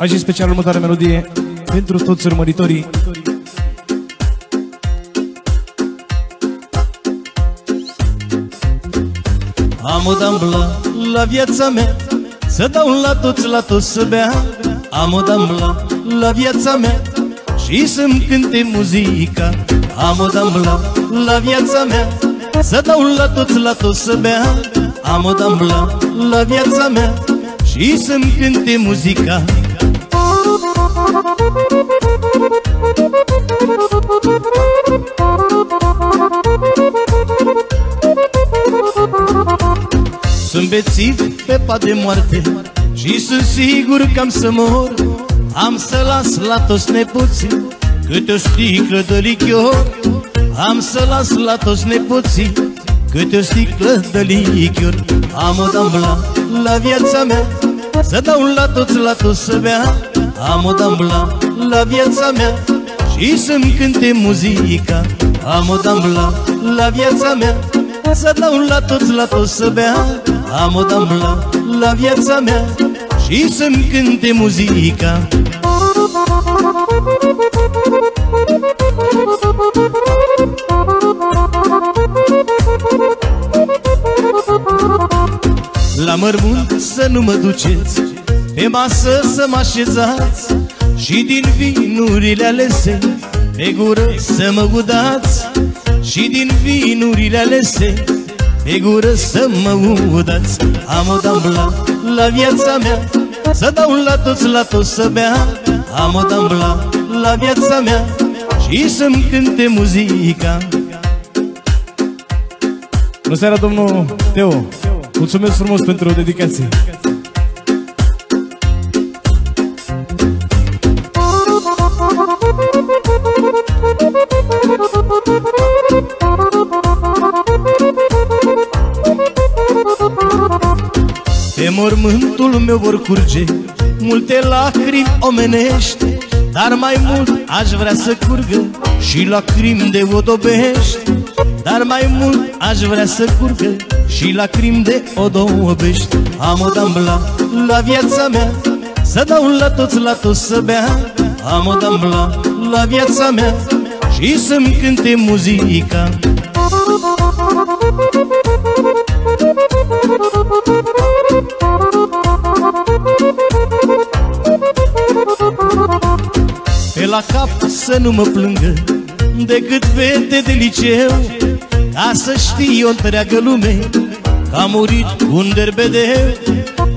Aici special următoarea melodie pentru toți urmăritorii. Am o damblă la viața mea Să dau la toți, la toți să bea. Am o damblă la viața mea Și să-mi cânte muzica. Am o damblă la viața mea Să dau la toți, la toți să bea. Am o damblă la viața mea Și să-mi cânte muzica bețiv pe pat de moarte. Și sunt sigur că am să mor Am să las la toți nepoții Câte o sticlă de lichior. Am să las la toți nepoții Câte o sticlă de lichior. Am o dambla la viața mea Să dau la toți, la toți să bea. Am o dambla la viața mea Și să-mi cânte muzica. Am o dambla la viața mea Să dau la toți, la toți să bea Am o dambla la viața mea Și să-mi cânte muzica. La mărmânt să nu mă duceți Pe masă să mă așezați Și din vinurile alese Pe gură să mă udați Și din vinurile alese Pe gură să mă udați Am o dambla la viața mea. Să dau la toți, la toți să bea Am o dambla la viața mea. Și să-mi cânte muzica. Bună seara, domnul Teo. Mulțumesc frumos pentru dedicație mormântul meu vor curge. Multe lacrimi omenești Dar mai mult aș vrea să curgă Și lacrimi de odobești. Dar mai mult aș vrea să curgă Și lacrimi de odobești. Am o dambla la viața mea Să dau la toți, la toți să bea. Am o dambla la viața mea Și să-mi cânte muzica. Pe la cap să nu mă plângă Decât fete de liceu. Ca să știe o întreagă lume Că a murit un derbedeu.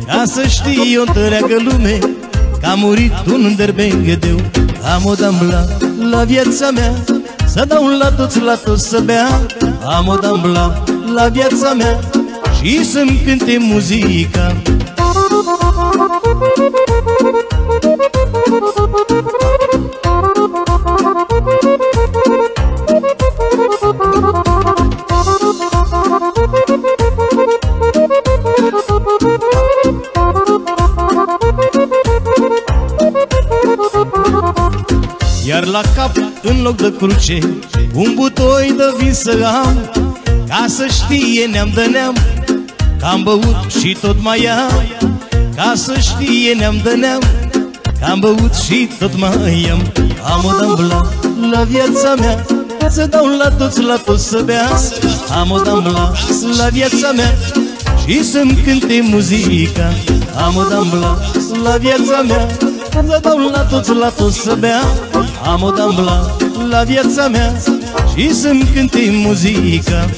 Ca să știe o întreagă lume Că a murit un derbedeu. Am o dambla la viața mea Să dau la toți, la toți să bea. Am o dambla la viața mea Și să-mi cânte muzica la cap, în loc de cruce Un butoi de vin să am. Ca să știe neam de neam Că am băut și tot mai am. Ca să știe neam de neam Că am băut și tot mai am. Am o dambla la viața mea Să dau la toți, la toți să bea. Am o dambla la viața mea Și să-mi cânte muzica. Am o dambla la viața mea Să dau la toți, la toți să bea Am o dambla la viața mea Și să-mi cânte muzica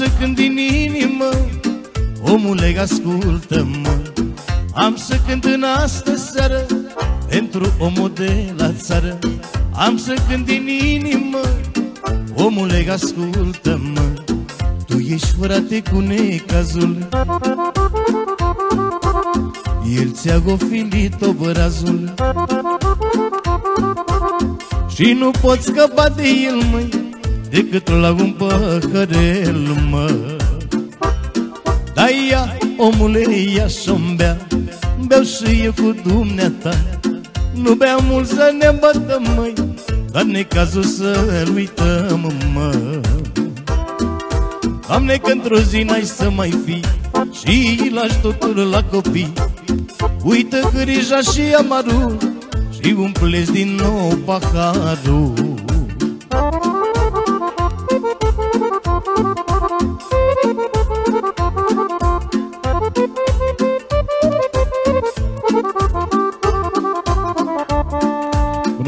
să cânt din inimă. Omule, ascultă-mă. Am să cânt în astă seară Pentru omul de la țară. Am să cânt din inimă. Omule, ascultă-mă. Tu ești frate cu necazul. El ți-a gofilit obrazul. Și nu poți scăpa de el, măi Decât la un păhărel, mă Dar ia, omule, ia să-mi bea Beau și eu cu dumneata. Nu bea mult să ne bătăm, măi Dar necazul să-l uităm, mă. Doamne, că într-o zi n-ai să mai fi Și lași totul la copii. Uită grija și amarul și umpleți din nou paharul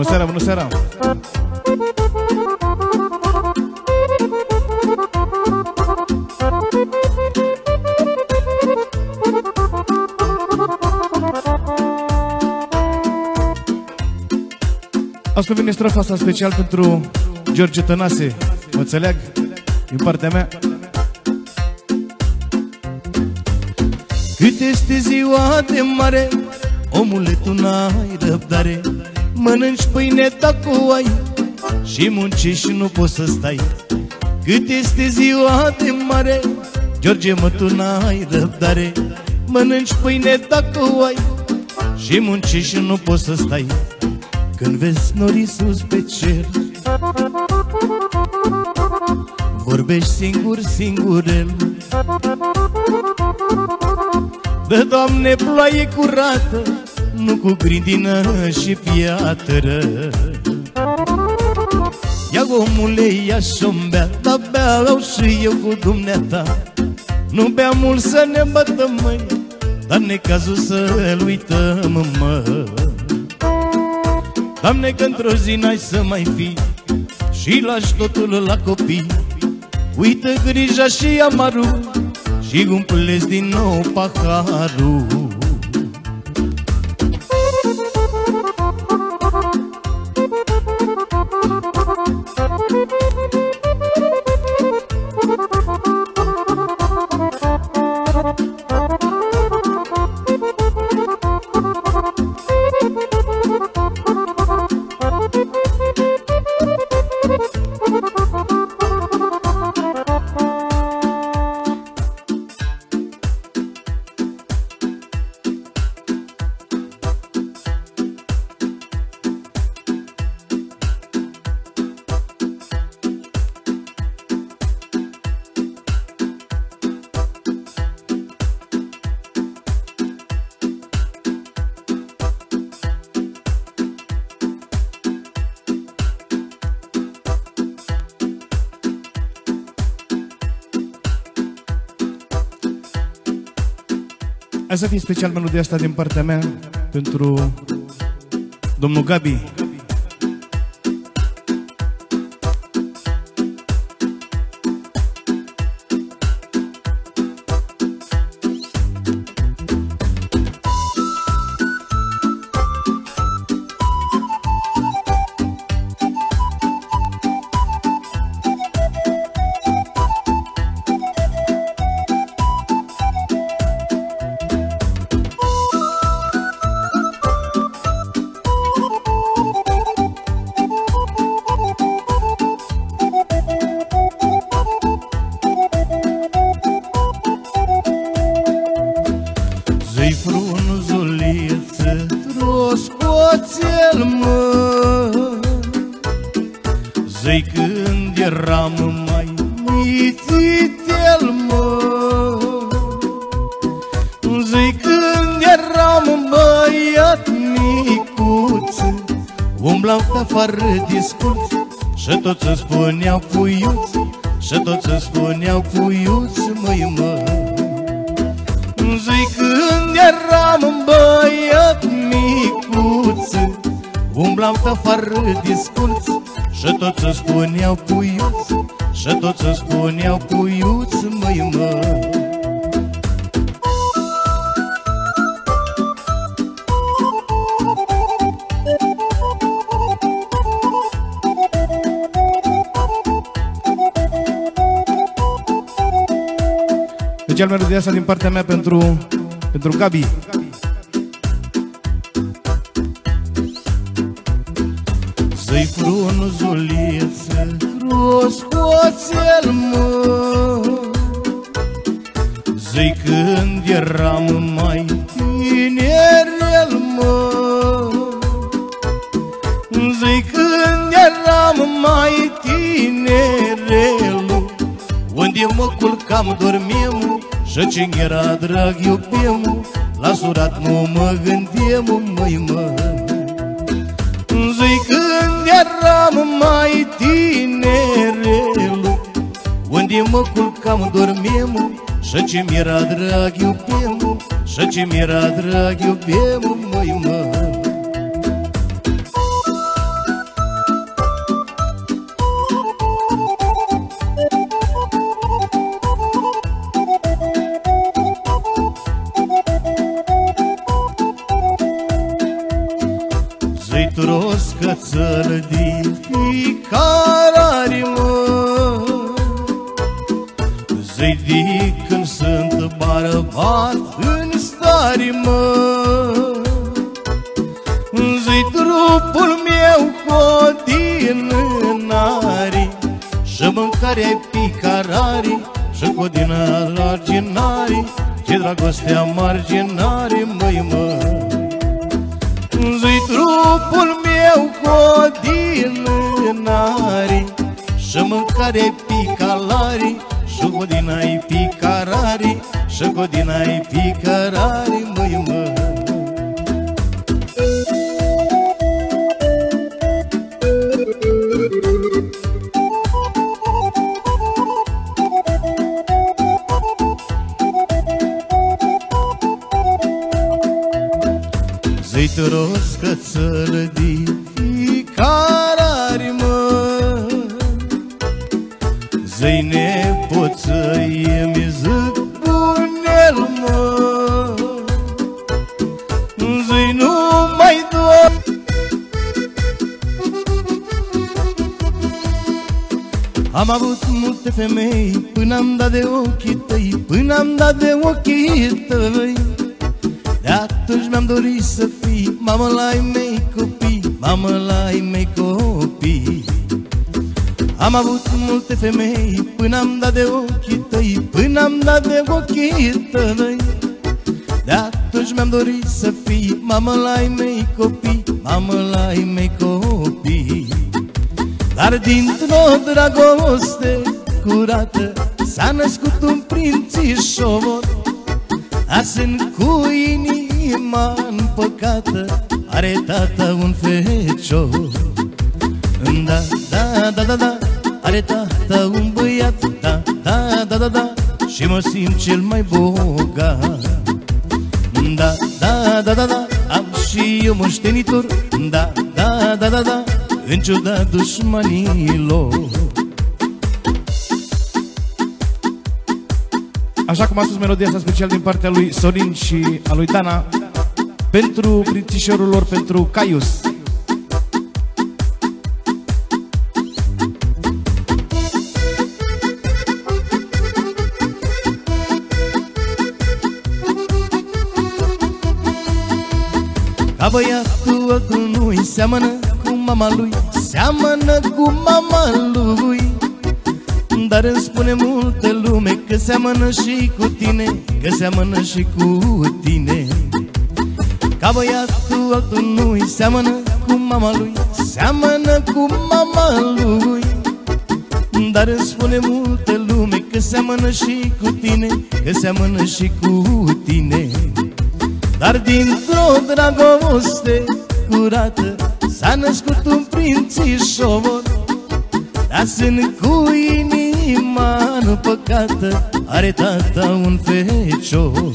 Bună seara, bună seara! Asta vine strofa asta special pentru George Tănase Mă înțeleg? Din partea mea Cât este ziua de mare Omule, tu n-ai răbdare Mănânci pâine dacă o ai Și muncești și nu poți să stai. Cât este ziua de mare George, mă, tu n-ai răbdare. Mănânci pâine dacă o ai Și muncești și nu poți să stai. Când vezi norii sus pe cer Vorbești singur, singurel. Dă, Doamne, ploaie curată Nu cu grindină și piatră. Ia omule, ia și-o bea Dar beau și eu cu dumneata. Nu bea mult să ne bătăm, măi Dar necazul să-l uităm, mă. Doamne, că într-o zi n-ai să mai fi Și lași totul la copii. Uită grija și amarul Și umpleți din nou paharul Hai să fie special melodia asta din partea mea Pentru domnul Gabi din partea mea pentru, pentru Gabi. Zăi frunzuliță, roscoțel mă. Zăi când eram mai tinerel mă. Zăi când eram mai tinerel Unde mă culcam dormim și cine era drag iubim La surat nu mă gândim, măi mă. Zi când eram mai tinerel Unde mă culcam dormim Și ce mi-era drag iubim Și ce mi-era drag iubim, măi mă dat de ochii tăi Până am dat de ochii tăi. De atunci mi-am dorit să fii Mamă la ai mei copii Mamă la ai mei copii. Dar dintr-o dragoste curată S-a născut un prințișor. Asând cu inima împăcată Are tata un fecior. Da, da, da, da, da Are tata un băiat Da, da, da, da, da Și mă simt cel mai bogat Da, da, da, da, da Am și eu moștenitor Da, da, da, da, da în ciuda dușmanilor Așa cum a spus melodia asta special din partea lui Sorin și a lui Dana Pentru prințișorul lor, pentru Caius băiatul ătul nu-i seamănă mama lui Seamănă cu mama lui. Dar îmi spune multe lume Că seamănă și cu tine Că seamănă și cu tine. Ca băiatul altul nu-i seamănă cu mama lui Seamănă cu mama lui. Dar îmi spune multe lume Că seamănă și cu tine Că seamănă și cu tine Dar dintr-o dragoste curată S-a născut un prințișor Dar sunt cu inima păcată Are tata un fecior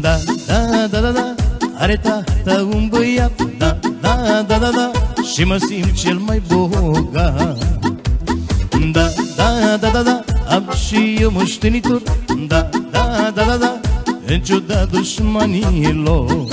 Da, da, da, da, da Are tata un băiat Da, da, da, da, da Și mă simt cel mai bogat Da, da, da, da, da Am și eu moștenitor Da, da, da, da, da În ciuda dușmanilor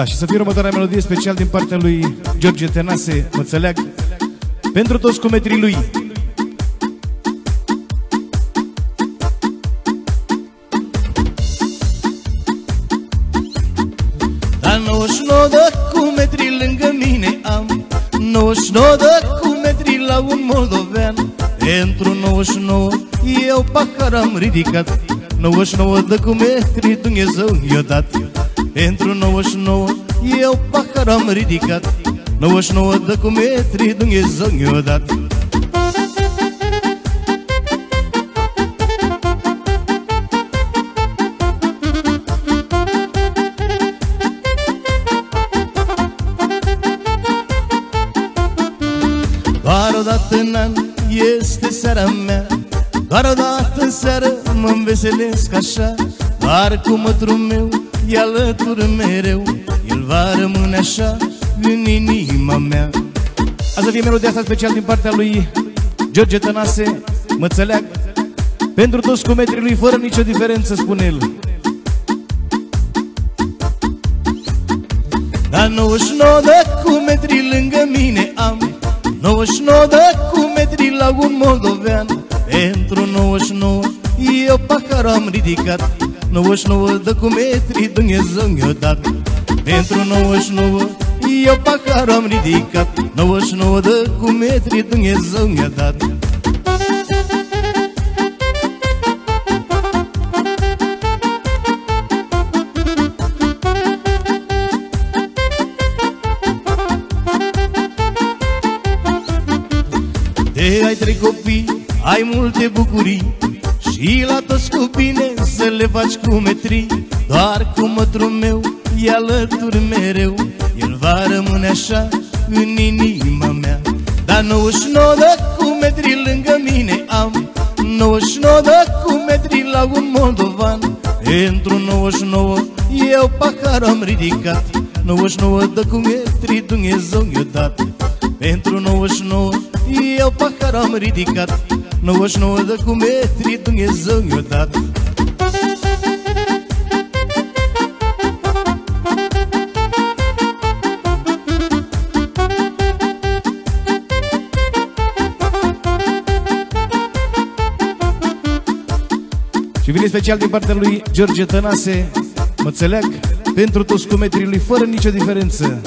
Da, și să fie următoarea melodie special din partea lui George Tenase, mă înțeleag, pentru toți cometrii lui. La 99 de cumetri lângă mine am. 99 de cumetri la un moldovean. Pentru 99 eu pahar am ridicat. 99 de cumetri Dumnezeu i-a dat Pentru 99 eu pahar am ridicat. 99 de cumetri Dumnezeu i-a dat. Doar o dată în an este seara mea. Doar o dată în seară mă înveselesc așa. Doar cu mătrul meu e alături mereu El va rămâne așa în inima mea. A să fie melodia asta special din partea lui George Tănase, mă înțeleag, pentru toți cometrii lui, fără nicio diferență, spune el. La 99 de cumetri lângă mine am 99 de cumetri la un moldovean. Pentru 99 eu pahar am ridicat 99 de cumetri Dumnezeu mi-a dat. Pentru 99 eu pahar am ridicat. 99 de cumetri Dumnezeu mi-a dat. De ai trei copii, ai multe bucurii le faci cu metri Doar cu mătrul meu e alături mereu. El va rămâne așa în inima mea. Dar 99 de cu metri lângă mine am 99 de cu metri la un moldovan. Pentru 99 eu pahar am ridicat 99 de cu metri Dumnezeu mi-a dat. Pentru 99 eu pahar am ridicat 99 de cu metri Dumnezeu mi-a dat vine special din partea lui George Tănase, mă înțeleag, pentru toți cometrii lui, fără nicio diferență.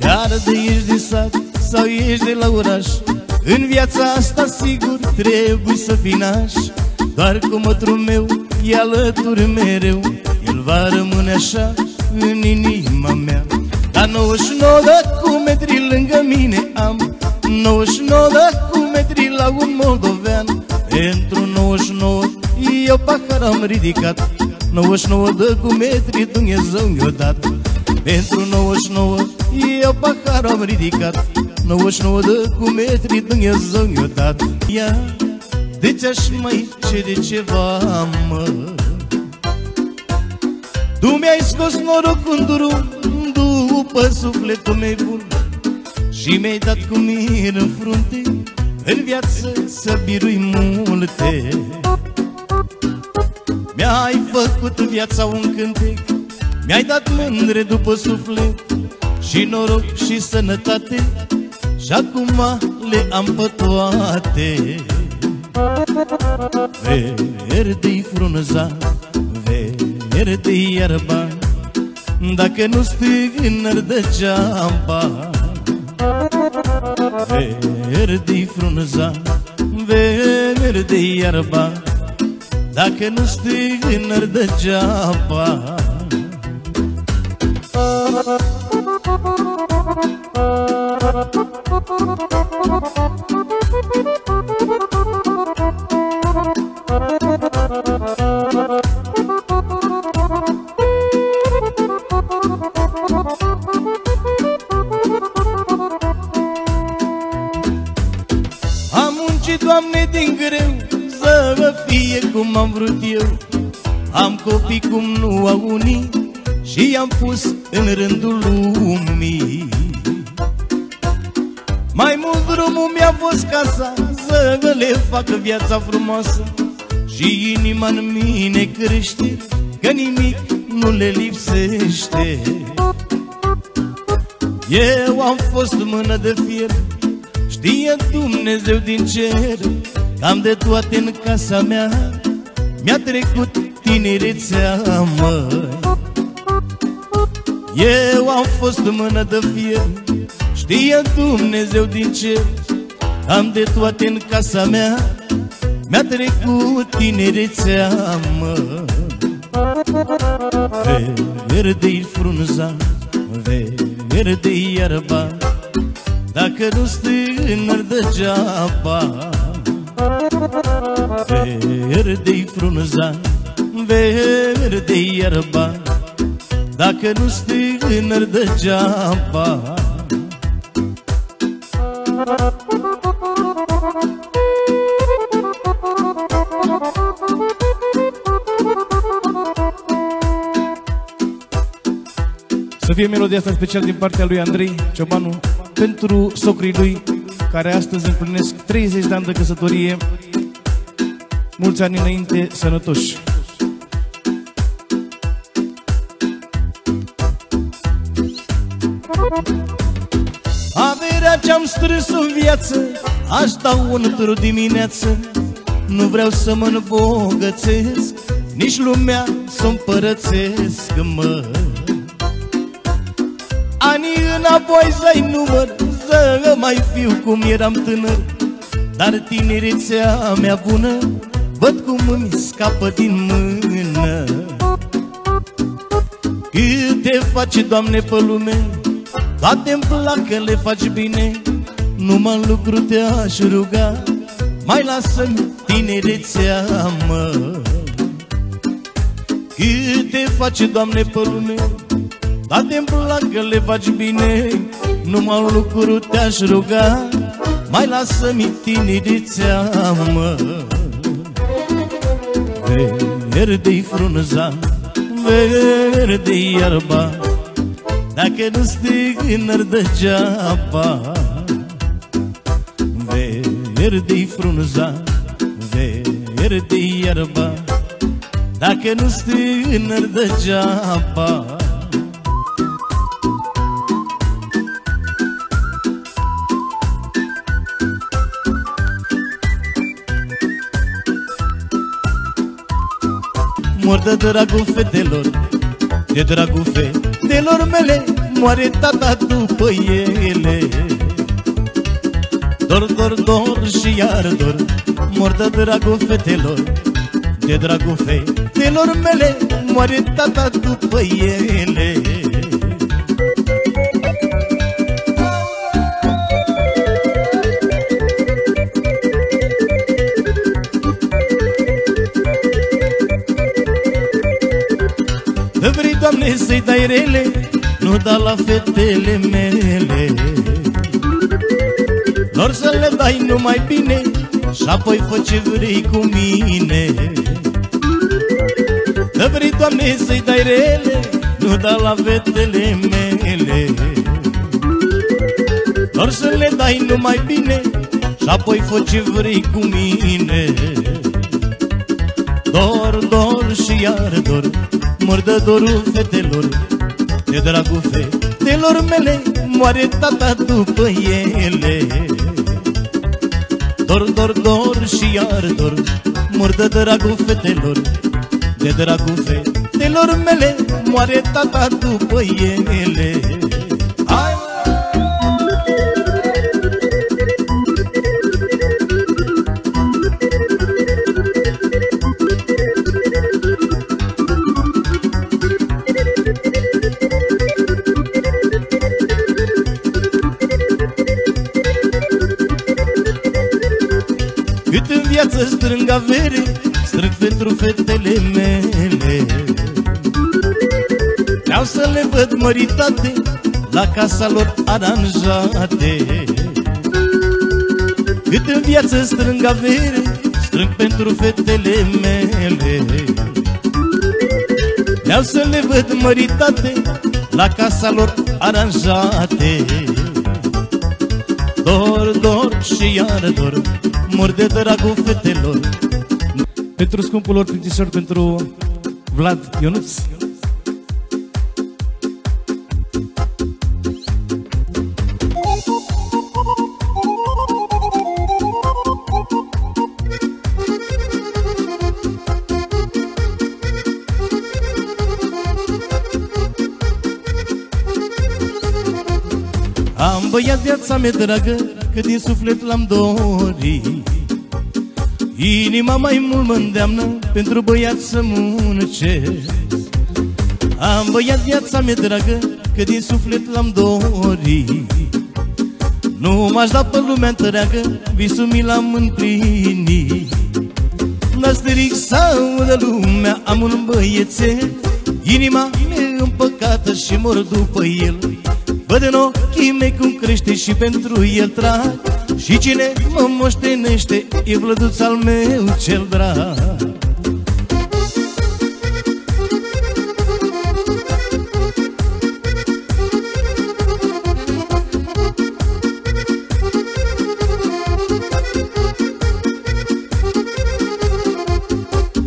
Chiar de ești de sat sau ești de la oraș În viața asta sigur trebuie să fii naș. Doar cu mătrul meu e alături mereu El va rămâne așa în inima mea. Dar 99 de cumetri lângă mine am 99 de cumetri la un moldovean Pentru 99 eu pahar am ridicat. 99 de cumetri Dumnezeu mi-a dat. Pentru 99 eu pahar am ridicat. 99 de cu metri Dumnezeu mi-a dat. Ia, de ți-aș mai cere ceva, mă? Tu mi-ai scos norocul în drum După sufletul meu bun. Și mi-ai dat cu mir în frunte În viață să birui multe. Mi-ai făcut viața un cântec Mi-ai dat mândre după suflet Și noroc și sănătate Și acum le am pe toate. Verde-i frunza, verde-i iarba Dacă nu stâgnăr degeaba Verde-i frunza, verde-i iarba Dacă nu stâgnăr degeaba. Am cum am vrut eu. Am copii cum nu au unii Și i-am pus în rândul lumii. Mai mult drumul mi-a fost casa Să vă le facă viața frumoasă Și inima în mine crește Că nimic nu le lipsește. Eu am fost mână de fier Știe Dumnezeu din cer Am de toate în casa mea Mi-a trecut tinerețea, măi Eu am fost mână de fier Știe Dumnezeu din cer Am de toate în casa mea Mi-a trecut tinerețea, măi Verde-i frunza, verde-i iarba Dacă nu stânăr degeaba Verde-i frunza, verde-i iarba. Dacă nu stânăr degeaba. Să fie melodia asta special din partea lui Andrei Ciobanu Pentru socrii lui Care astăzi împlinesc 30 de ani de căsătorie Mulți ani înainte, sănătoși. Averea ce-am strâns în viață Aș da un tru dimineață. Nu vreau să mă îmbogățesc Nici lumea să împărățesc, mă. Anii înapoi să-i număr Să mai fiu cum eram tânăr. Dar tinerețea mea bună Văd cum îmi scapă din mână. Câte faci, Doamne, pe lume? Toate-mi plac că le faci bine. Numai lucru te-aș ruga. Mai lasă-mi tinerețea, mă. Câte faci, Doamne, pe lume? Toate-mi plac că le faci bine. Numai lucru te-aș ruga. Mai lasă-mi tinerețea, mă Verde-i frunza, verde-i iarba Dacă nu stâgnăr degeaba. Verde-i frunza, verde-i iarba Dacă nu stâgnăr degeaba Mor de dragul fetelor De dragul fetelor mele Moare tata după ele. Dor, dor, dor și iar dor Mor de dragul fetelor De dragul fetelor mele Moare tata după ele Doamne, să-i dai rele Nu da la fetele mele. Lor să le dai numai bine Și apoi fă ce vrei cu mine. Vrei, Doamne, să-i dai rele Nu da la fetele mele. Lor să le dai numai bine Și apoi fă ce vrei cu mine. Dor, dor și iar dor Mor de dorul fetelor. De dragul fetelor mele Moare tata după ele. Dor, dor, dor și iar dor Mor de dragul fetelor. De dragul fetelor mele Moare tata după ele avere Strâng pentru fetele mele. Vreau să le văd măritate La casa lor aranjate. Cât în viață strâng avere Strâng pentru fetele mele. Vreau să le văd măritate La casa lor aranjate. Dor, dor și iar dor mor de dragul fetelor Pentru scumpul lor printișor, pentru Vlad Ionuț. Am băiat viața mea dragă Că din suflet l-am dorit Inima mai mult mă îndeamnă Pentru băiat să muncesc. Am băiat viața mea dragă Că din suflet l-am dorit. Nu m-aș da pe lumea întreagă Visul mi l-am împlinit. N-a stric să audă lumea Am un băiețel. Inima mea împăcată și mor după el. Văd în ochii mei cum crește și pentru el trag Și cine mă moștenește e vlăduț al meu cel drag.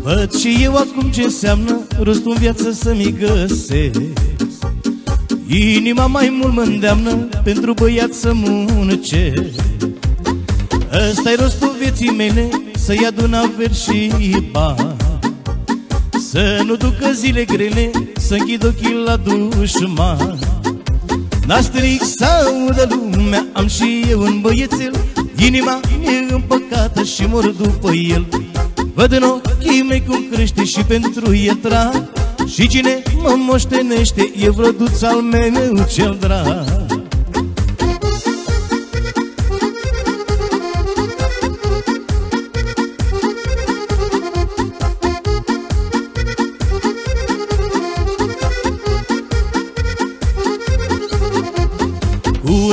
Văd și eu acum ce înseamnă rostul în viață să-mi găsesc. Inima mai mult mă îndeamnă pentru băiat să munce Ăsta-i rostul vieții mele, să-i adun averi și bani. Să nu ducă zile grele, să închid ochii la dușman. N-aș stric să audă lumea, am și eu un băiețel. Inima e împăcată și mor după el. Văd în ochii mei cum crește și pentru el trag și cine mă moștenește E vrăduț al meu cel drag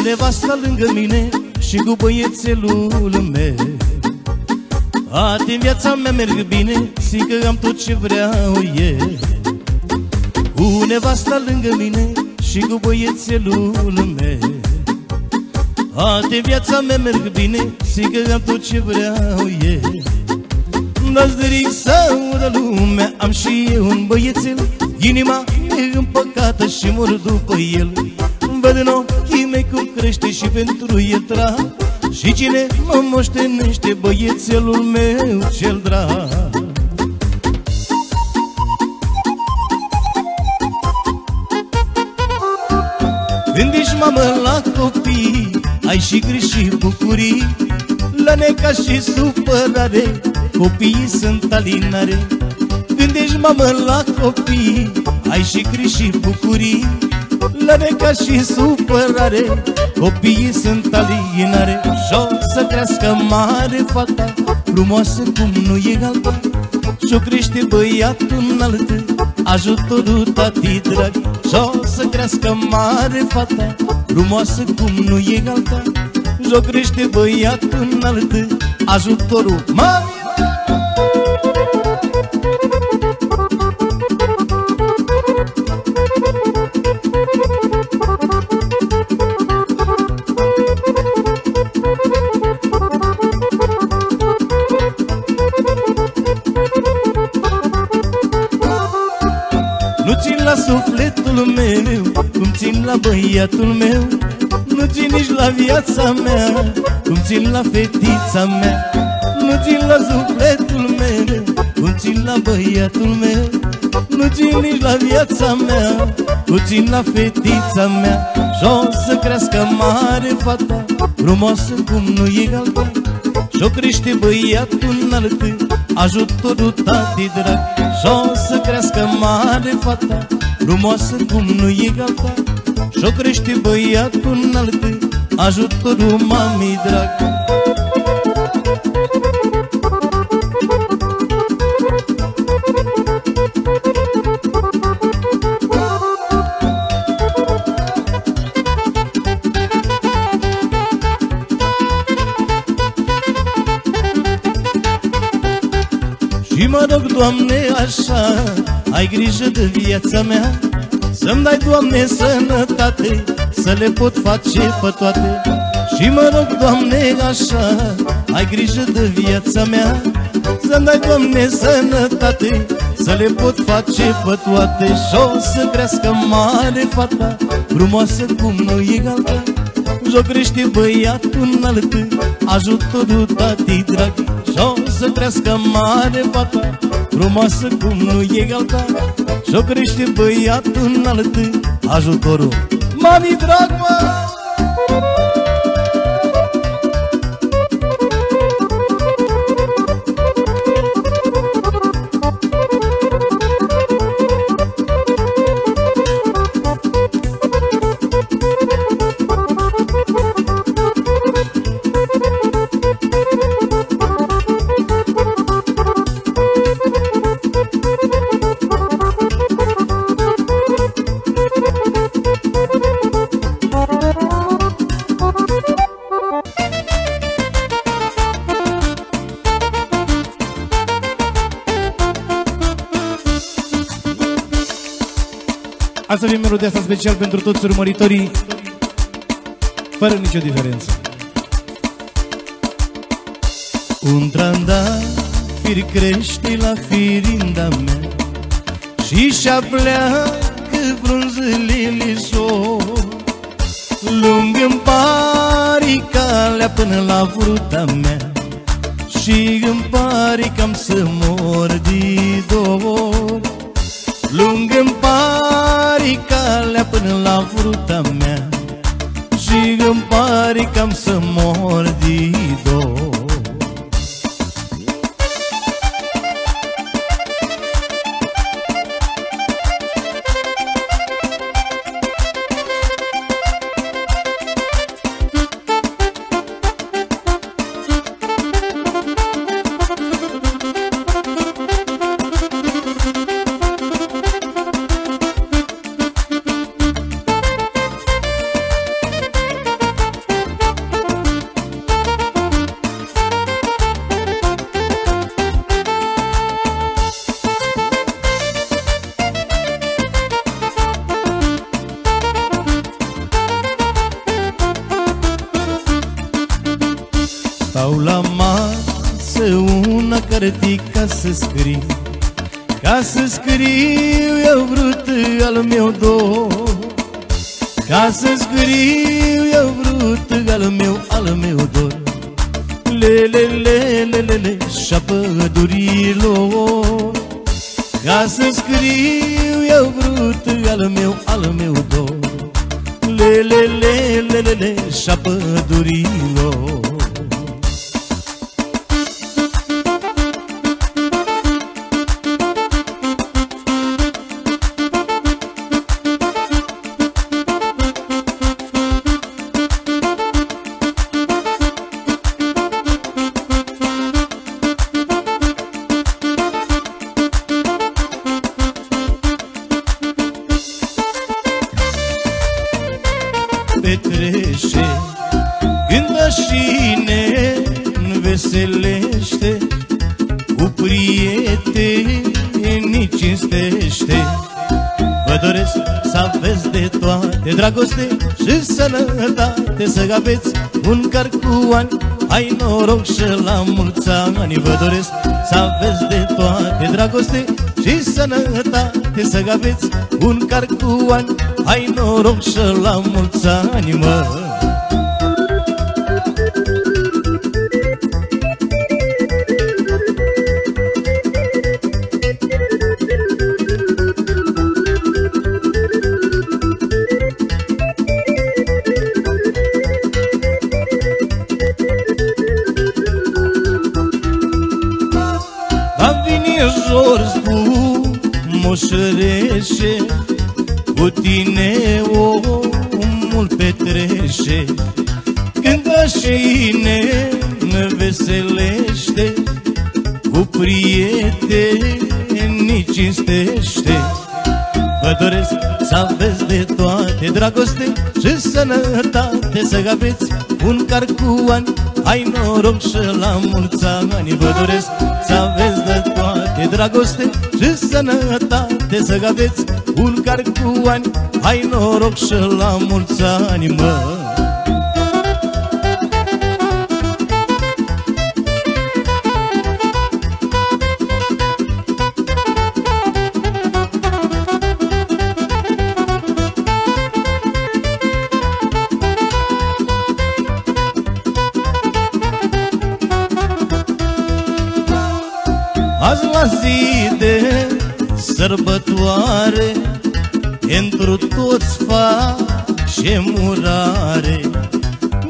nevasta lângă mine și cu băiețelul meu. Azi în viața mea merg bine, zic că am tot ce vreau eu. Cu nevasta lângă mine și cu băiețelul meu. Alte viața mea merg bine, zic că am tot ce vreau eu. N-ați dorit să audă lumea, am și eu un băiețel. Inima e împăcată și mor după el. Văd în ochii mei cum crește și pentru el trag Și cine mă moștenește, băiețelul meu cel drag. Când ești mamă la copii Ai și griji și bucurii. La neca și supărare Copiii sunt alinare. Când ești mamă la copii Ai și griji și bucurii La neca și supărare Copiii sunt alinare Și o să crească mare fata Frumoasă cum nu e alta. Și-o crește băiatul înalt Ajutorul tati drag Și-o să crească mare fata Frumoasă cum nu e alta. Și-o crește băiatul înalt Ajutorul mare sufletul meu Cum țin la băiatul meu. Nu țin nici la viața mea Cum țin la fetița mea. Nu țin la sufletul meu Cum țin la băiatul meu. Nu țin nici la viața mea Cum țin la fetița mea. Și o să crească mare fata Frumoasă cum nu e alta. Și-o crește băiatul înalt Ajutorul tati drag. Și-o să crească mare fata Frumoasă cum nu e alta Și-o crește băiatul înalt Ajutorul mami drag Și mă rog, Doamne, așa Ai grijă de viața mea? Să-mi dai, Doamne, sănătate Să le pot face pe toate. Și mă rog, Doamne, așa Ai grijă de viața mea. Să-mi dai, Doamne, sănătate Să le pot face pe toate. Și o să crească mare fata Frumoasă cum nu e alta. Jocrește băiatul înalt Ajutorul tati drag. Și-o să crească mare fata Frumoasă cum nu e alta Și-o crește băiatul înalt Ajutorul Mami drag, mă! Asta vine melodia asta special pentru toți urmăritorii Fără nicio diferență. Un trandafir crește la firinda mea Și și-a pleacă frunzele sor Lung-mi pare calea până la fruta mea Și îmi pare cam să mor de dor. Lung-mi pare calea până la fruta mea. Și îmi pare cam să mor de le, le, le, le, și-a pădurilor Ca să scriu eu vrut al meu, al meu dor. Le, le, le, le, le, le, și-a pădurilor Ai noroc și la mulți ani Vă doresc să aveți de toate dragoste Și sănătate să aveți un car cu ani. Ai noroc și la mulți ani, mă veselește Cu prieteni cinstește. Vă doresc să aveți de toate dragoste și sănătate Să aveți un car cu ani ai noroc și la mulți ani. Vă doresc să aveți de toate dragoste și sănătate Să aveți un car cu ani Ai noroc și la mulți ani, mă sărbătoare Pentru toți facem urare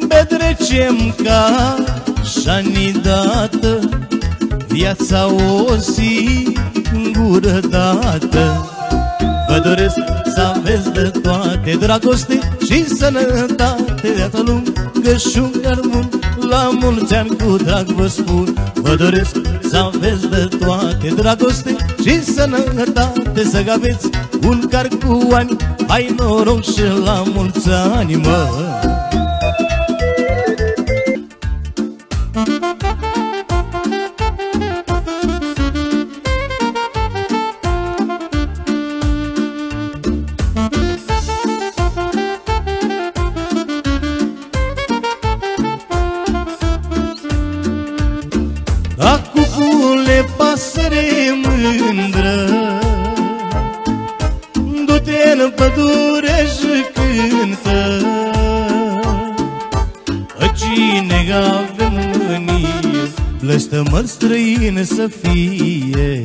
Petrecem ca și dată Viața o singură dată Vă doresc să aveți de toate dragoste și sănătate Viața lungă și un carbun La mulți ani cu drag vă spun Vă doresc să aveți de toate dragoste și sănătate Să aveți un car cu ani. Ai noroc și la mulți ani, mă străin să fie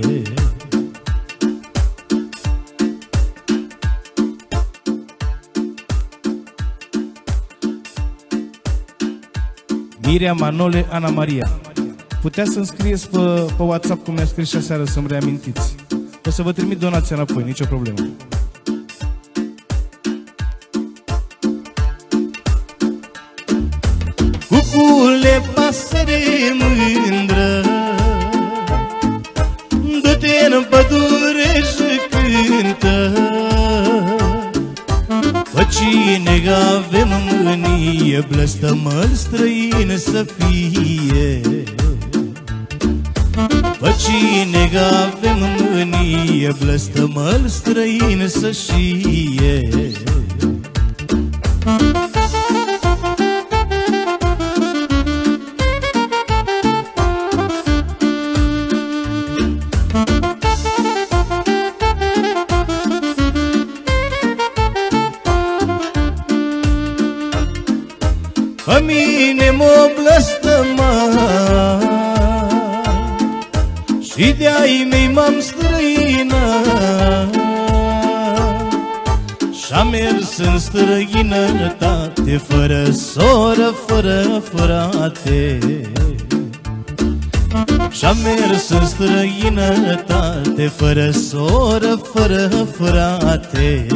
Miria Manole Ana Maria Putea să-mi scrieți pe, pe WhatsApp cum mi-a scris și aseară să-mi reamintiți. O să vă trimit donația înapoi, nicio problemă. Străin să șie Și-am mers în străinătate Fără soră, fără frate. Și-am mers în străinătate Fără soră, fără frate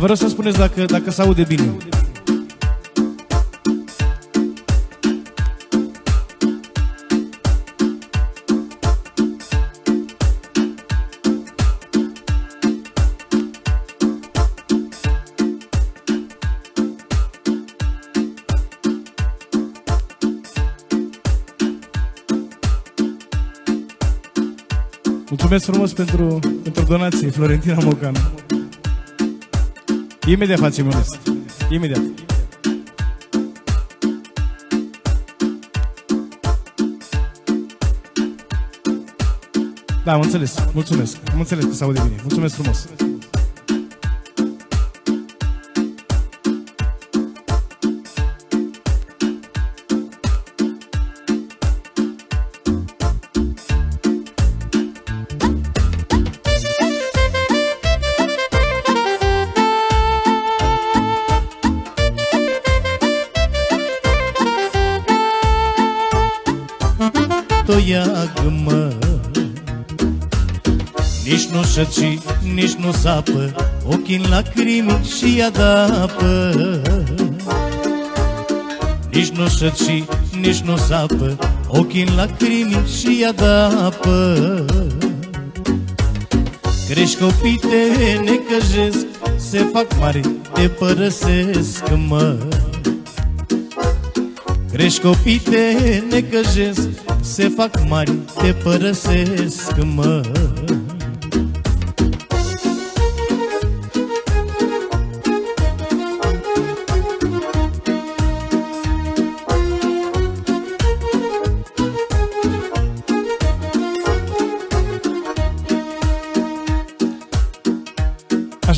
Dar vreau să spuneți dacă, dacă se aude bine. Mulțumesc frumos pentru, pentru donație, Florentina Mocanu. Imediat facem un rest. Imediat. Da, am înțeles. Mulțumesc. Am înțeles că se aude bine. Mulțumesc frumos. Nici nu șăci, nici nu sapă. Ochii în lacrimi și adapă Nici nu șăci, nici nu sapă. Ochii în lacrimi și adapă Crești copii te necăjesc Se fac mari, te părăsesc, mă. Crești copii te necăjesc se fac mari, te părăsesc, mă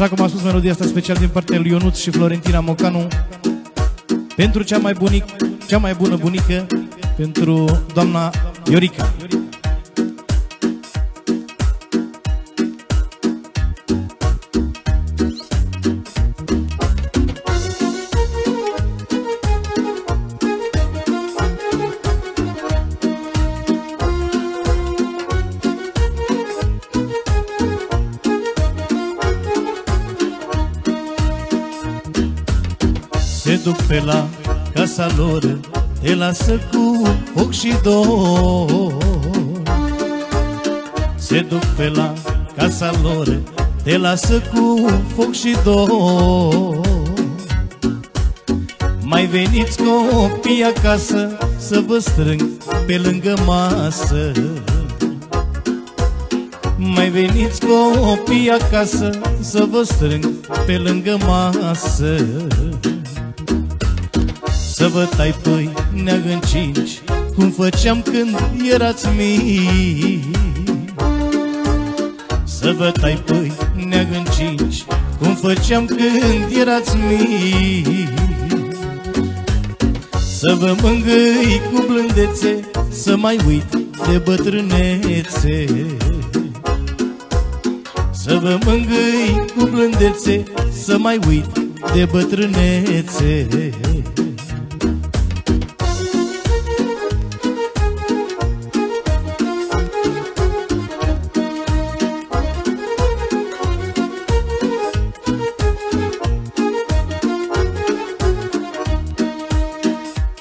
Așa cum a spus melodia asta special din partea lui Ionuț și Florentina Mocanu Pentru cea mai, bunic, cea mai bună bunică pentru doamna Iorica. Pe la casa lor te lasă cu foc și dor. Se duc pe la casa lor Te lasă cu foc și dor. Mai veniți copii acasă Să vă strâng pe lângă masă. Mai veniți copii acasă Să vă strâng pe lângă masă Să vă tai pâi neagă cinci Cum făceam când erați mici. Să vă tai pâi neagă cinci Cum făceam când erați mici. Să vă mângâi cu blândețe Să mai uit de bătrânețe. Să vă mângâi cu blândețe Să mai uit de bătrânețe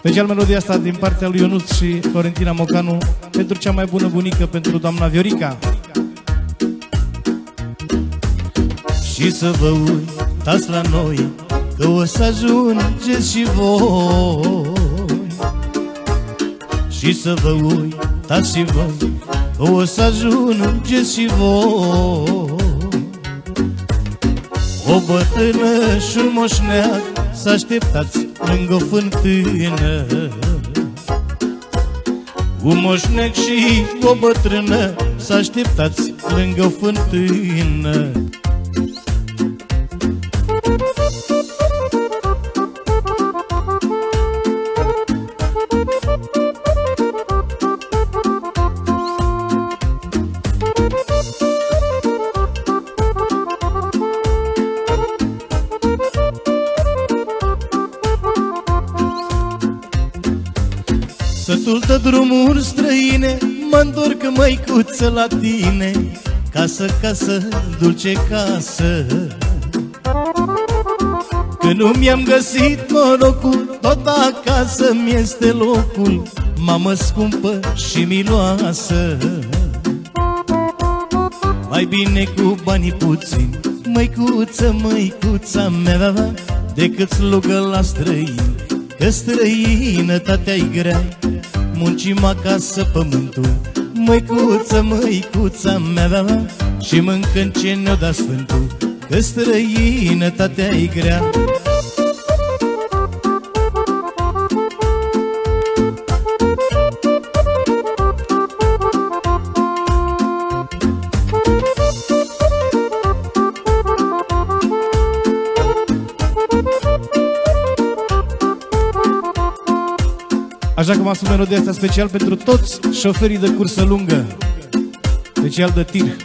Special melodia asta din partea lui Ionuț și Florentina Mocanu pentru cea mai bună bunică, pentru doamna Viorica. Și să vă uitați la noi Că o să ajungeți și voi Și să vă uitați și voi Că o să ajungeți și voi O bătrână și un moșneac Să așteptați lângă o fântână. Un moșnec și o bătrână Să așteptați lângă o fântână mă întorc măicuță la tine Casă, casă, dulce casă. Că nu mi-am găsit norocul Tot acasă mi-este locul Mamă scumpă și miloasă. Mai bine cu banii puțini Măicuță, măicuța mea Decât slugă la străini Că străinătatea-i grea Muncim acasă pământul Măicuță, măicuța mea Și mâncăm ce ne-o da sfântul Că străinătatea-i grea Așa că m-am spus melodia asta special pentru toți șoferii de cursă lungă. Special de tir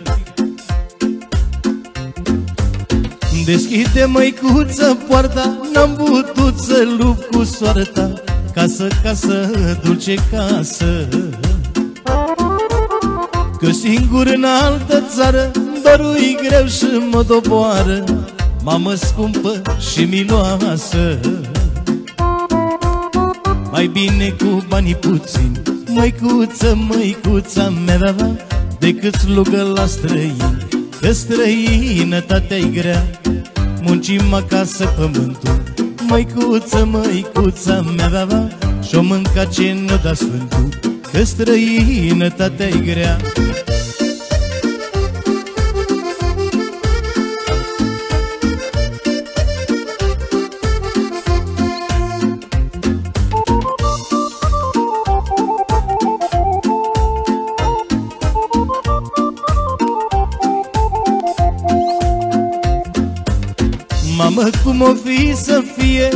Deschide măicuță poarta. N-am putut să lupt cu soarta. Casă, casă, dulce casă. Că singur în altă țară Dorul-i greu și mă doboară. Mamă scumpă și miloasă mai bine cu banii puțini Măicuță, măicuța mea Decât slugă la străini Că străinătatea-i grea. Muncim acasă pământul Măicuță, măicuța mea Și-o mânca ce ne da sfântul Că străinătatea-i grea Mamă, cum o fi să fie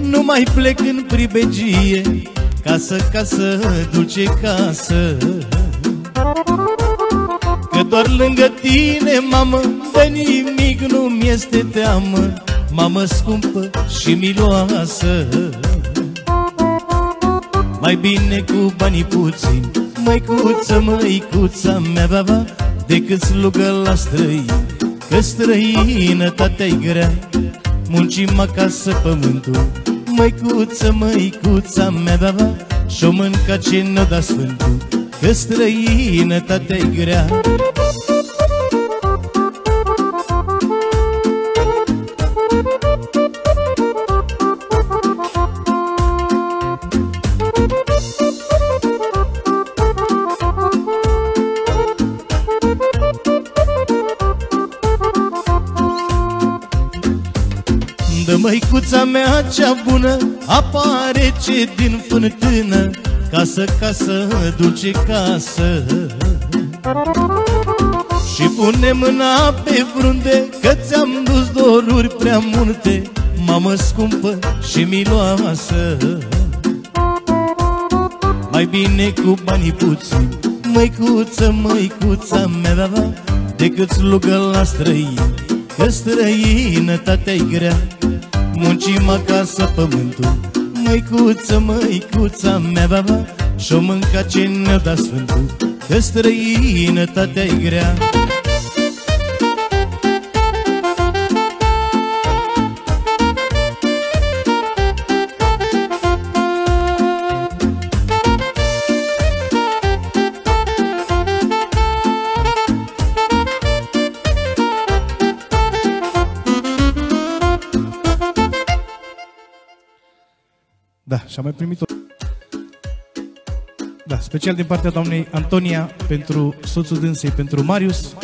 Nu mai plec în pribegie. Casă, casă, dulce casă. Că doar lângă tine, mamă De nimic nu-mi este teamă. Mamă scumpă și miloasă. Mai bine cu banii puțini Măicuță, măicuța mea, baba Decât slugă la străini. Că străinătatea-i grea Muncim acasă pământul Măicuță, măicuța mea, da, da. Și-o mânca ce ne da sfântul Că străinătatea-i grea măicuța mea cea bună Apare ce din fântână Casă, casă, dulce casă. Și pune mâna pe frunte Că ți-am dus doruri prea multe Mamă scumpă și miloasă. Mai bine cu banii puțini Măicuță, măicuța mea Decât slugă la străini Că străinătatea-i grea Muncim acasă pământul Măicuță, măicuța mea, baba Și-o mânca ce ne-o da sfântul Că străinătatea-i grea Da, și-a mai primit o... Da, special din partea doamnei Antonia pentru soțul dânsei, pentru Marius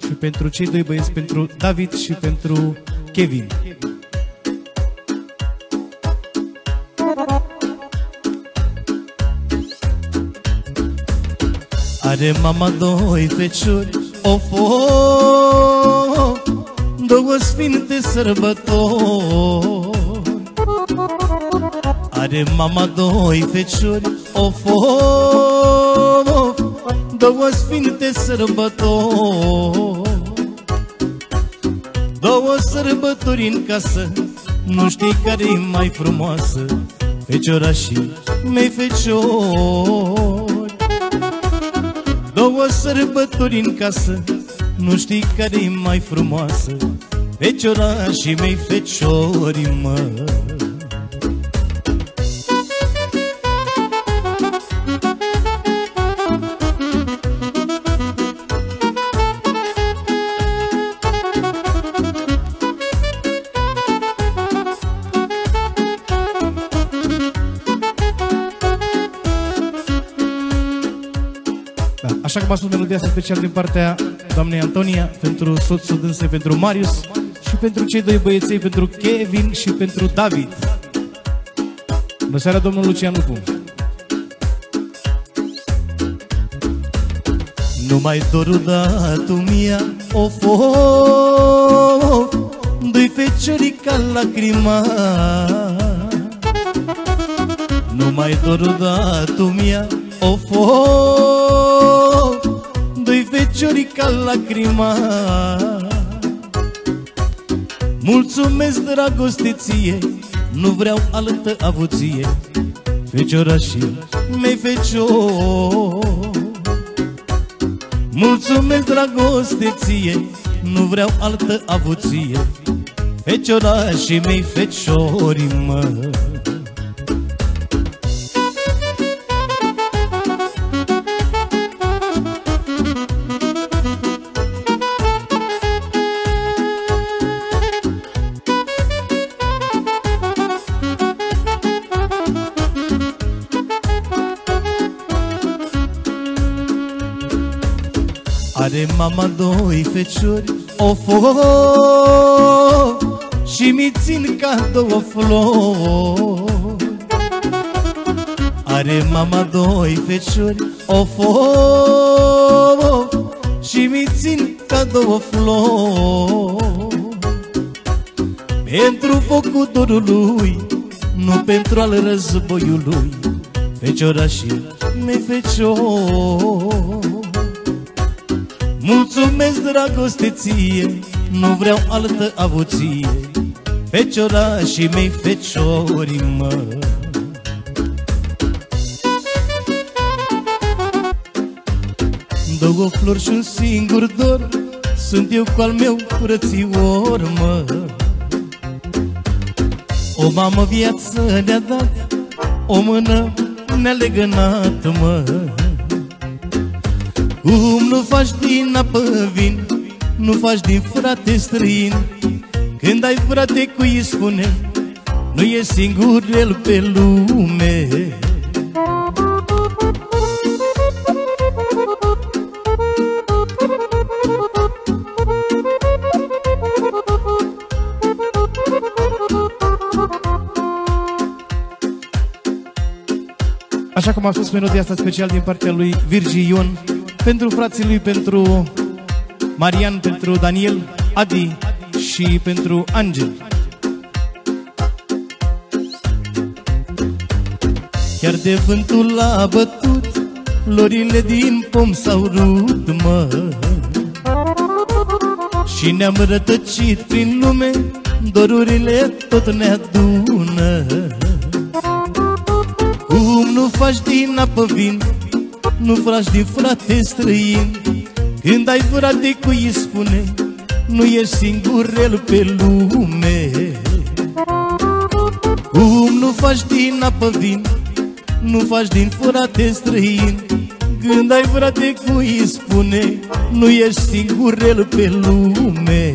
și pentru cei doi băieți, pentru David și pentru Kevin. Are mama doi feciori, of, of, două sfinte sărbători. Are mama doi feciori, of, of, două sfinte sărbători. Două sărbători în casă, nu știi care e mai frumoasă, feciorașii mei feciori. Două sărbători în casă Nu știi care e mai frumoasă Feciorașii mei feciori, mă Așa cum a spus melodia asta special din partea doamnei Antonia Pentru soțul dânsei, pentru Marius Și pentru cei doi băieței, pentru Kevin și pentru David. Bună seara, domnul Lucian Lupu. Nu mai dorul dat mia Of, of, Doi feciori ca lacrima Nu mai dorul dat mia Of, of feciorica lacrima. Mulțumesc dragoste ție Nu vreau altă avuție. Feciorașii mei fecior Mulțumesc dragoste ție Nu vreau altă avuție. Feciorașii mei feciori mă mama doi feciori O flori Și mi țin ca două flori. Are mama doi feciori O flori Și mi țin ca două flori. Pentru focul dorului Nu pentru al războiului Feciorașii mei feciori Mulțumesc dragoste ție Nu vreau altă avuție. Feciorașii mei feciori mă. Două flori și un singur dor Sunt eu cu al meu frățior mă. O mamă viață ne-a dat O mână ne-a legănat mă cum nu faci din apă vin Nu faci din frate străin. Când ai frate cu îi spune Nu e singur el pe lume. Așa cum a spus melodia asta special din partea lui Virgi Ion pentru frații lui, pentru Marian, pentru Daniel, Adi și pentru Angel. Chiar de vântul l-a bătut, florile din pom s-au rupt, mă Și ne-am rătăcit prin lume, dorurile tot ne adună Cum nu faci din apă vin nu faci din frate străin. Când ai frate cu îi spune Nu ești singur el pe lume. Cum nu faci din apă vin Nu faci din frate străin. Când ai frate cu îi spune Nu ești singur el pe lume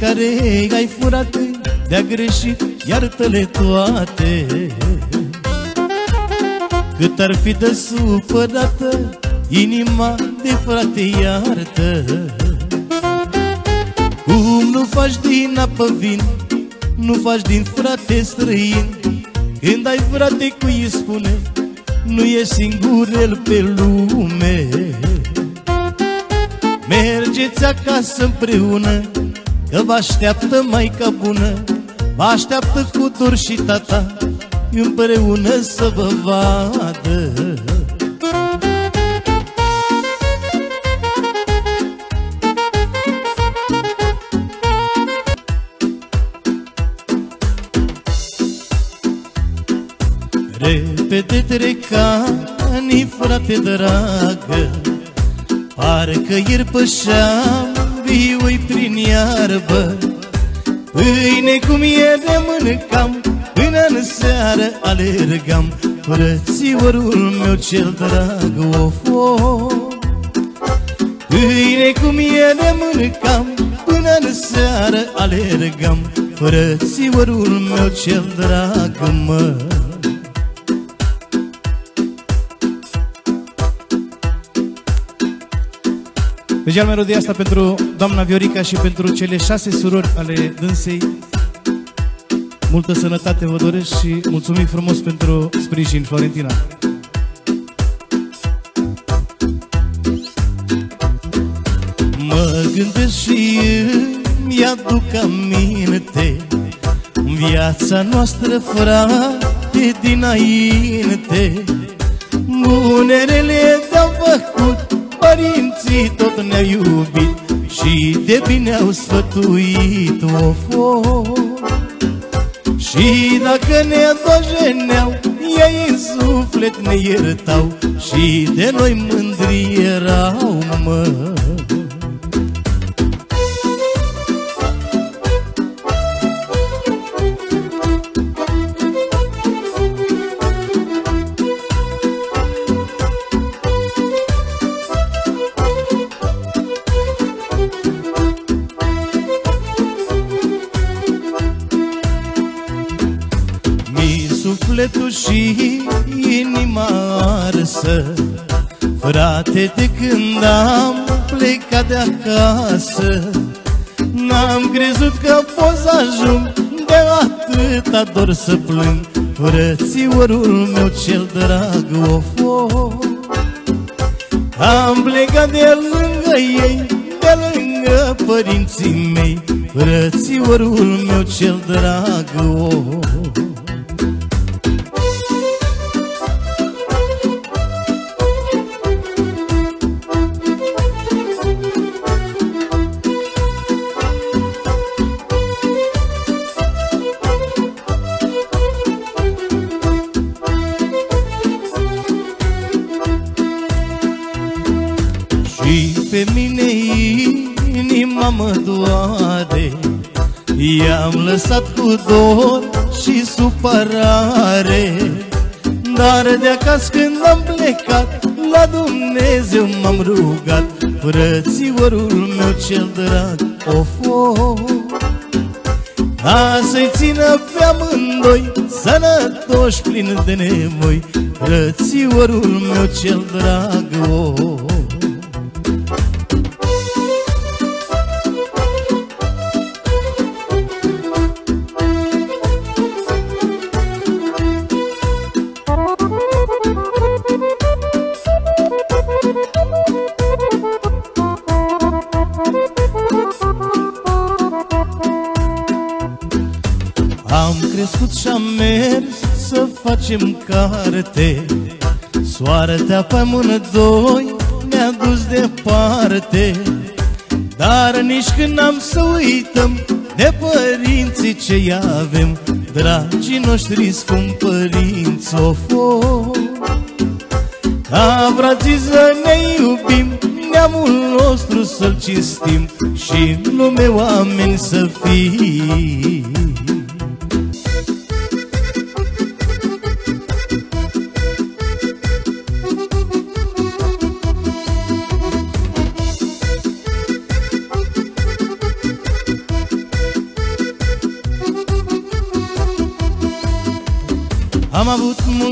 care ai furat de-a greșit, iartă-le toate. Cât ar fi de supărată Inima de frate iartă. Cum nu faci din apă vin Nu faci din frate străin. Când ai frate cu îi spune Nu e singur el pe lume. Mergeți acasă împreună Că vă așteaptă maica bună Vă așteaptă cu dor și tata Împreună să vă vadă. Repede trec ani, frate dragă Parcă ieri pășeam vioi prin iarbă. Pâine cum e de mâncam Până în seară alergam. Frățiorul meu cel drag o Pâine cum e de mâncam Până în seară alergam. Frățiorul meu cel drag mă Special melodia asta pentru doamna Viorica și pentru cele șase surori ale dânsei. Multă sănătate vă doresc și mulțumim frumos pentru sprijin, Florentina. Mă gândesc și îmi aduc aminte Viața noastră, frate, dinainte Bunerele de-au făcut Părinții tot ne-au iubit Și de bine au sfătuit of, of. Și dacă ne dojeneau Ei în suflet ne iertau Și de noi mândri erau, mă Frate, de când am plecat de acasă N-am crezut că pot să ajung de atâta dor să plâng. Frățiorul meu cel drag, of, of Am plecat de lângă ei, de lângă părinții mei. Frățiorul meu cel drag, of lăsat cu dor și supărare Dar de acasă când am plecat La Dumnezeu m-am rugat Frățiorul meu cel drag Of, of A să-i țină pe amândoi Sănătoși plin de nevoi Frățiorul meu cel drag of. Facem carte. Soartea pe mână doi ne-a dus departe. Dar nici când am să uităm de părinții ce avem Dragii noștri scump părinți o Ca frații să ne iubim Neamul nostru să-l cistim Și în lume oameni să fim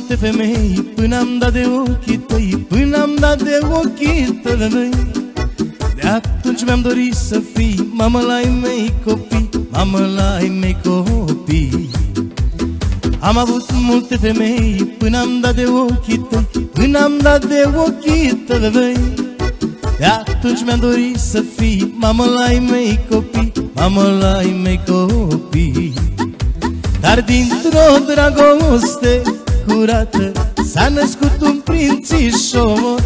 multe femei Până am dat de ochii tăi Până am dat de ochii tăi. De atunci mi-am dorit să fii Mamă la ai mei copii Mamă la ai mei copii. Am avut multe femei Până am dat de ochii tăi Până am dat de ochii tăi. De atunci mi-am dorit să fii Mamă la ai mei copii Mamă la ai mei copii. Dar dintr-o dragoste curată S-a născut un prințișor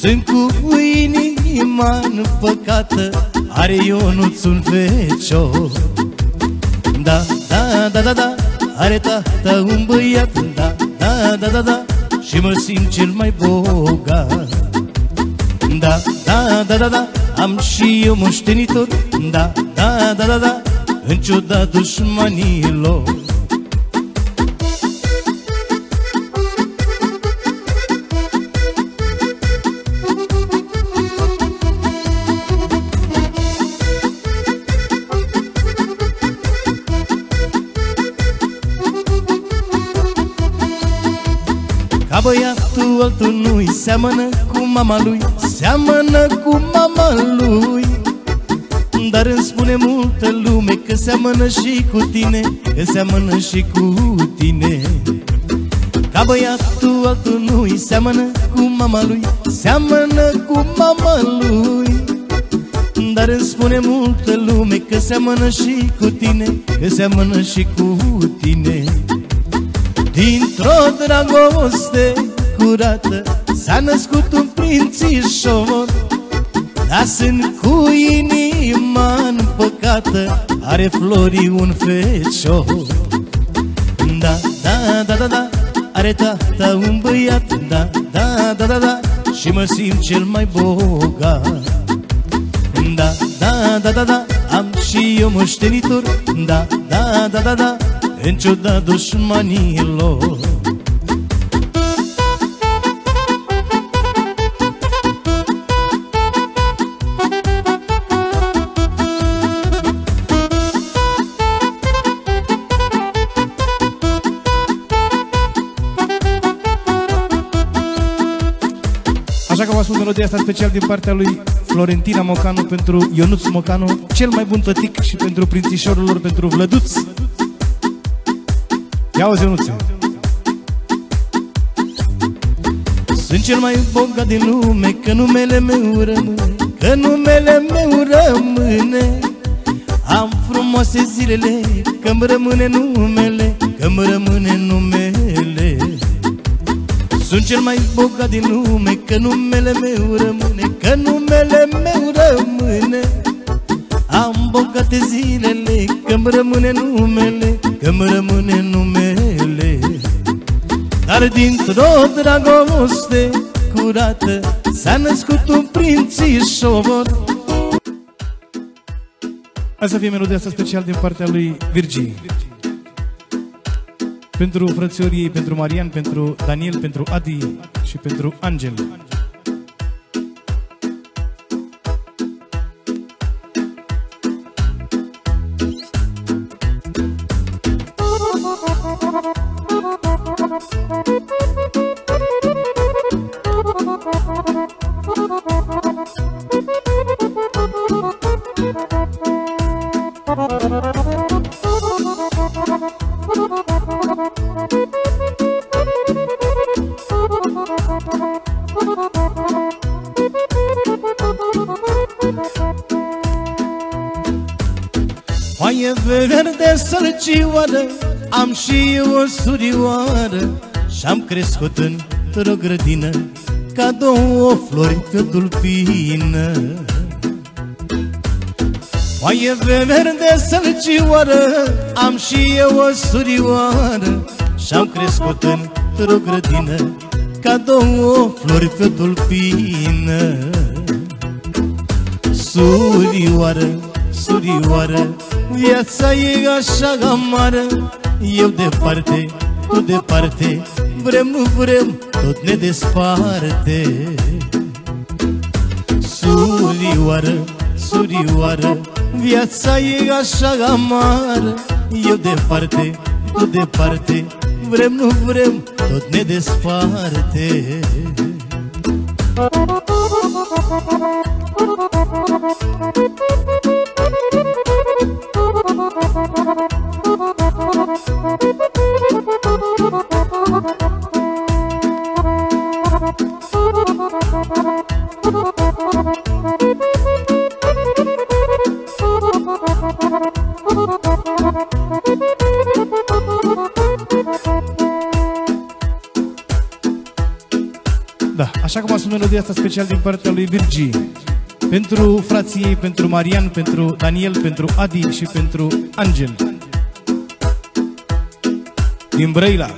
Sunt cu inima păcată Are Ionuț un fecior Da, da, da, da, da Are tata un băiat Da, da, da, da, da Și mă simt cel mai bogat Da, da, da, da, da Am și eu moștenitor Da, da, da, da, da în ciuda dușmanilor băiatul altul nu-i seamănă cu mama lui Seamănă cu mama lui. Dar îmi spune multă lume că seamănă și cu tine Că seamănă și cu tine. Ca băiatul altul nu-i seamănă cu mama lui Seamănă cu mama lui. Dar îmi spune multă lume că seamănă și cu tine Că seamănă și cu tine Dintr-o dragoste curată S-a născut un prințișor Dar sunt cu inima împăcată Are flori un fecior Da, da, da, da, da Are tata un băiat Da, da, da, da, da Și mă simt cel mai bogat Da, da, da, da, da Am și eu moștenitor Da, da, da, da, da În ciuda dușmanilor Așa că vă spun melodia asta special din partea lui Florentina Mocanu pentru Ionuț Mocanu, cel mai bun tătic și pentru prințișorul lor, pentru Vlăduț. Ia o Ionuțe! Sunt cel mai bogat din lume Că numele meu rămâne Că numele meu rămâne. Am frumoase zilele Că-mi rămâne numele Că-mi rămâne numele. Sunt cel mai bogat din lume Că numele meu rămâne Că numele meu rămâne. Am bogate zilele Că-mi rămâne numele Că-mi rămâne numele dar dintr-o dragoste curată S-a născut un prințișor Hai să fie melodia asta special din partea lui Virgil. Pentru frățiorii ei, pentru Marian, pentru Daniel, pentru Adi și pentru Angel. Verde sălcioară Am și eu o surioară Și-am crescut într-o grădină Ca două flori pe tulpină Foaie verde sălcioară Am și eu o surioară Și-am crescut într-o grădină Ca două flori pe tulpină Surioară, surioară Viața e așa amară. Eu departe, tu departe. Vrem, nu vrem, tot ne desparte. Surioară, surioară Viața e așa amară. Eu departe, tu departe. Vrem, nu vrem, tot ne desparte Da, așa cum a spus melodia asta special din partea lui Virgi. Pentru frații ei, pentru Marian, pentru Daniel, pentru Adi și pentru Angel. Din Brăila.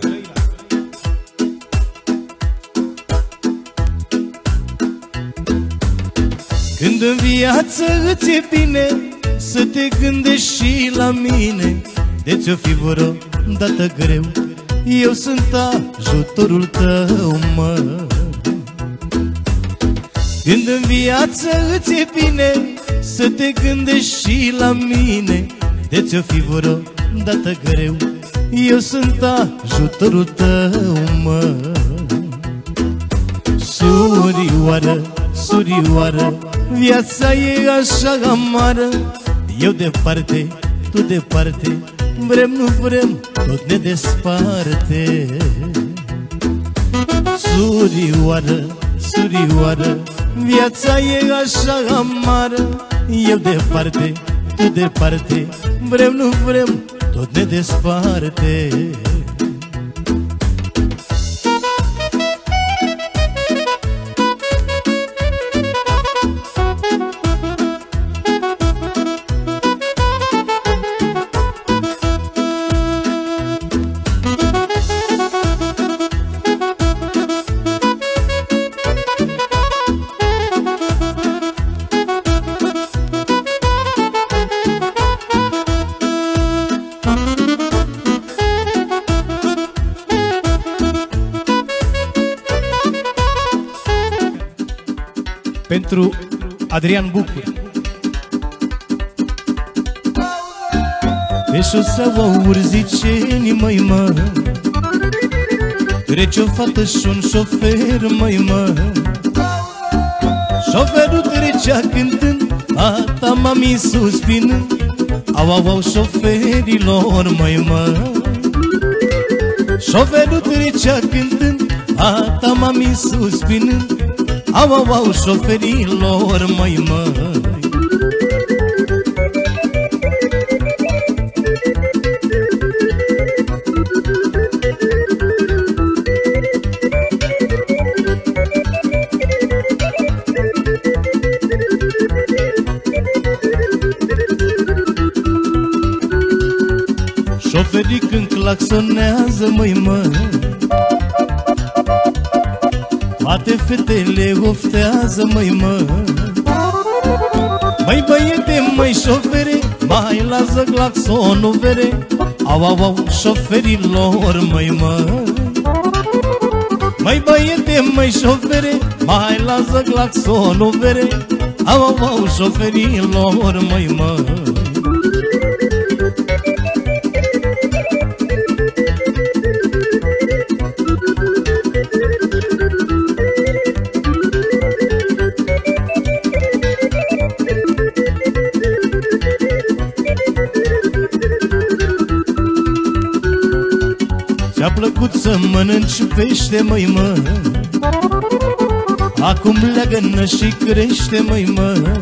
Când în viață îți e bine Să te gândești și la mine De ți-o fi vreo dată greu Eu sunt ajutorul tău, mă. Când în viață îți e bine Să te gândești și la mine De ți-o fi vreo dată greu Eu sunt ajutorul tău, mă. Surioară, surioară Viața e așa amară Eu departe, tu departe Vrem, nu vrem, tot ne desparte. Surioară, surioară Viața e așa amară. Eu departe, tu departe. Vrem, nu vrem, tot ne desparte Pentru Adrian Bucur. Pe șoseaua urziceni, măi mă. Trece o fată și un șofer, măi mă. Șoferul trecea cântând A ta mami suspinând. Au, au, au șoferilor, măi mă. Șoferul trecea cântând A ta mami suspinând Au, au, au șoferilor, măi mă Șoferii când claxonează, măi mă Toate fetele oftează, măi mă. Măi băiete, măi șofere Mai lasă claxonul vere Au, au, au, șoferilor, măi mă. Măi băiete, măi șofere Mai lasă claxonul vere Au, au, au, șoferilor, măi mă plăcut să mănânci pește, măi mă. Acum leagănă și crește, măi mă.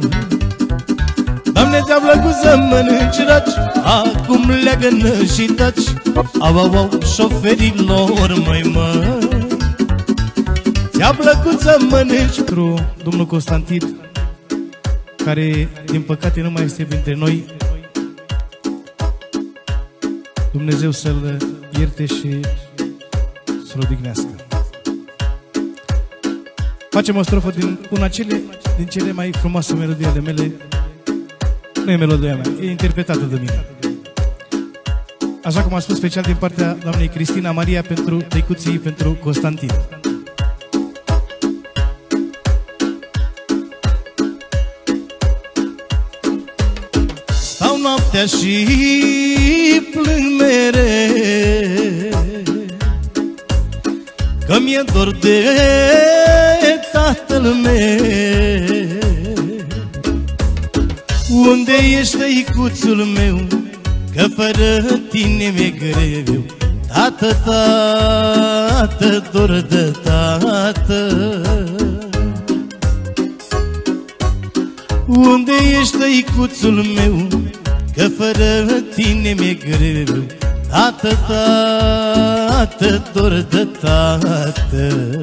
Doamne, ți-a plăcut să mănânci raci Acum leagănă și taci. Au, au, au, șoferilor, măi mă. Ți-a plăcut să mănânci Pentru domnul Constantin, care din păcate nu mai este printre noi. Dumnezeu să-l ierte și să-l odihnească. Facem o strofă din una cele, din cele mai frumoase melodii ale mele. Nu e melodia mea, e interpretată de mine. Așa cum am spus special din partea doamnei Cristina Maria pentru tăicuții pentru Constantin. Stau noaptea și plâng mereu Că mi-e dor de tatăl meu Unde ești, tăicuțul meu? Că fără tine mi-e greu Tată, tată, dor de tată Unde ești, tăicuțul meu? Că fără tine mi-e greu Tată, tată, dor de tată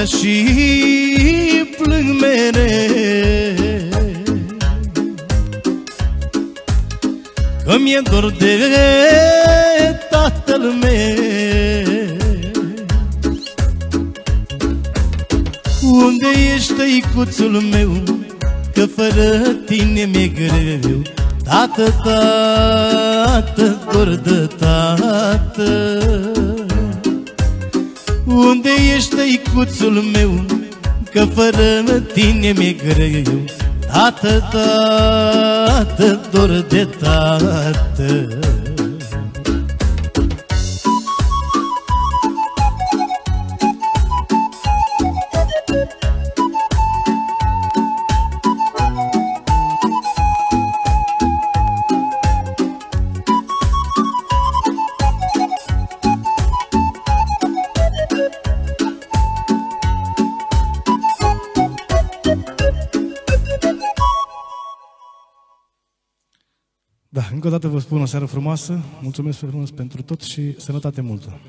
Stau noaptea și plâng mereu. Că mi-e dor de tatăl meu. Unde ești, tăicuțul meu? Că fără tine mi-e greu. Tată, tată, Tată, tată, dor de tată mulțumesc frumos pentru tot și sănătate multă!